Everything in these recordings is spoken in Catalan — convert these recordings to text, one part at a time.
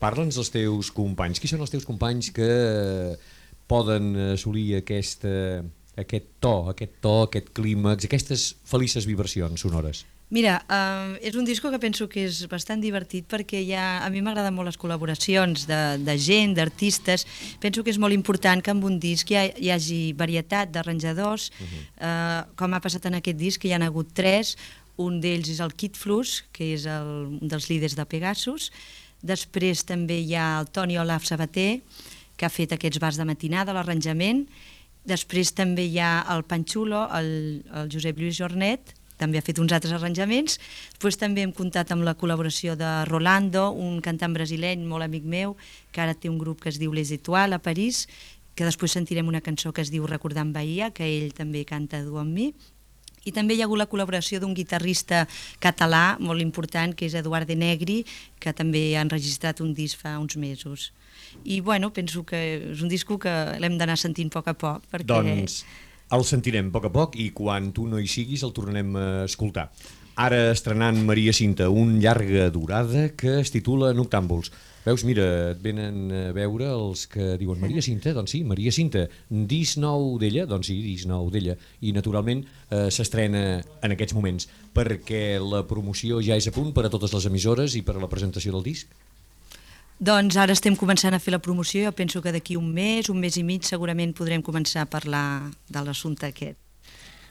Parla'ns dels teus companys. Qui són els teus companys que poden assolir aquesta, aquest to, aquest to, aquest clímax, aquestes felices vibracions sonores? Mira, uh, és un disco que penso que és bastant divertit perquè ha, a mi m'agraden molt les col·laboracions de, de gent, d'artistes. Penso que és molt important que amb un disc hi, ha, hi hagi varietat d'arranjadors, uh -huh. uh, com ha passat en aquest disc, que hi han hagut tres, un d'ells és el Kit Flus, que és el, un dels líders de Pegasus, després també hi ha el Toni Olaf Sabater, que ha fet aquests bars de matinada, l'arranjament, després també hi ha el Panxulo, el, el Josep Lluís Jornet, també ha fet uns altres arranjaments. Després també hem comptat amb la col·laboració de Rolando, un cantant brasileny molt amic meu, que ara té un grup que es diu Les Etoiles a París, que després sentirem una cançó que es diu Recordant Bahia, que ell també canta du amb mi. I també hi ha hagut la col·laboració d'un guitarrista català molt important, que és Eduard de Negri, que també ha enregistrat un disc fa uns mesos. I bueno, penso que és un disco que l'hem d'anar sentint a poc a poc. Perquè... Doncs el sentirem a poc a poc i quan tu no hi siguis el tornarem a escoltar. Ara estrenant Maria Cinta, un llarga durada que es titula Noctàmbuls. Veus, mira, et venen a veure els que diuen Maria Cinta, doncs sí, Maria Cinta, dis nou d'ella, doncs sí, dis nou d'ella, i naturalment eh, s'estrena en aquests moments, perquè la promoció ja és a punt per a totes les emissores i per a la presentació del disc. Doncs ara estem començant a fer la promoció, jo penso que d'aquí un mes, un mes i mig, segurament podrem començar a parlar de l'assumpte aquest.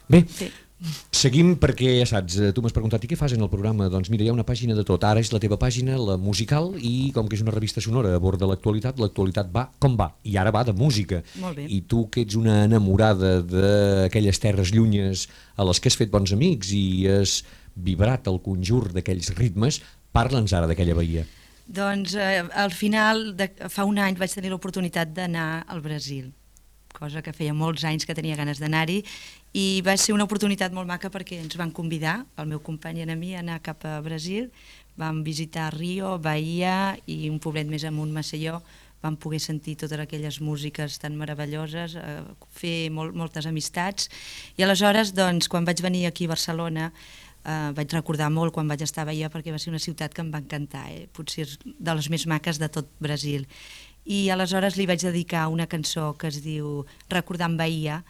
Bé, sí. Seguim perquè ja saps, eh, tu m'has preguntat i què fas en el programa? Doncs mira, hi ha una pàgina de tot, ara és la teva pàgina, la musical, i com que és una revista sonora a bord de l'actualitat, l'actualitat va com va, i ara va de música. I tu que ets una enamorada d'aquelles terres llunyes a les que has fet bons amics i has vibrat el conjur d'aquells ritmes, parla'ns ara d'aquella veïa. Doncs eh, al final, de, fa un any vaig tenir l'oportunitat d'anar al Brasil, cosa que feia molts anys que tenia ganes d'anar-hi, i va ser una oportunitat molt maca perquè ens van convidar, el meu company i a mi, a anar cap a Brasil, vam visitar Rio, Bahia i un poblet més amunt, Maceió, vam poder sentir totes aquelles músiques tan meravelloses, eh, fer molt, moltes amistats, i aleshores, doncs, quan vaig venir aquí a Barcelona, eh, vaig recordar molt quan vaig estar a Bahia perquè va ser una ciutat que em va encantar, eh? potser de les més maques de tot Brasil. I aleshores li vaig dedicar una cançó que es diu Recordant Bahia,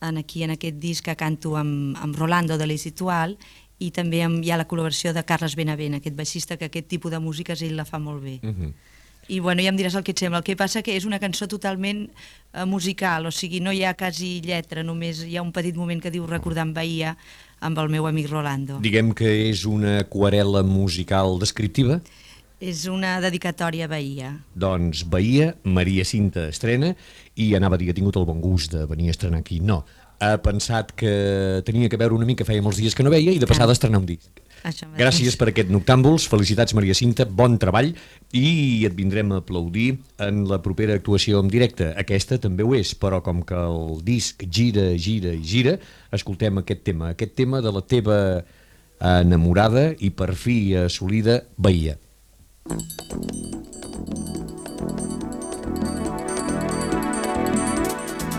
en aquí en aquest disc que canto amb, amb Rolando de l'Isitual i també amb, hi ha la col·laboració de Carles Benavent, aquest baixista que aquest tipus de músiques ell la fa molt bé. Uh -huh. I bueno, ja em diràs el que et sembla. El que passa que és una cançó totalment eh, musical, o sigui, no hi ha quasi lletra, només hi ha un petit moment que diu Recordant Bahia, amb el meu amic Rolando. Diguem que és una aquarela musical descriptiva? És una dedicatòria a Bahia. Doncs Bahia, Maria Cinta estrena i anava a dir que ha tingut el bon gust de venir a estrenar aquí. No, ha pensat que tenia que veure una mica, feia molts dies que no veia i de passada estrenar un disc. Gràcies per aquest Noctàmbuls, felicitats Maria Cinta, bon treball i et vindrem a aplaudir en la propera actuació en directe. Aquesta també ho és, però com que el disc gira, gira i gira, escoltem aquest tema, aquest tema de la teva enamorada i per fi assolida Bahia. Thank you.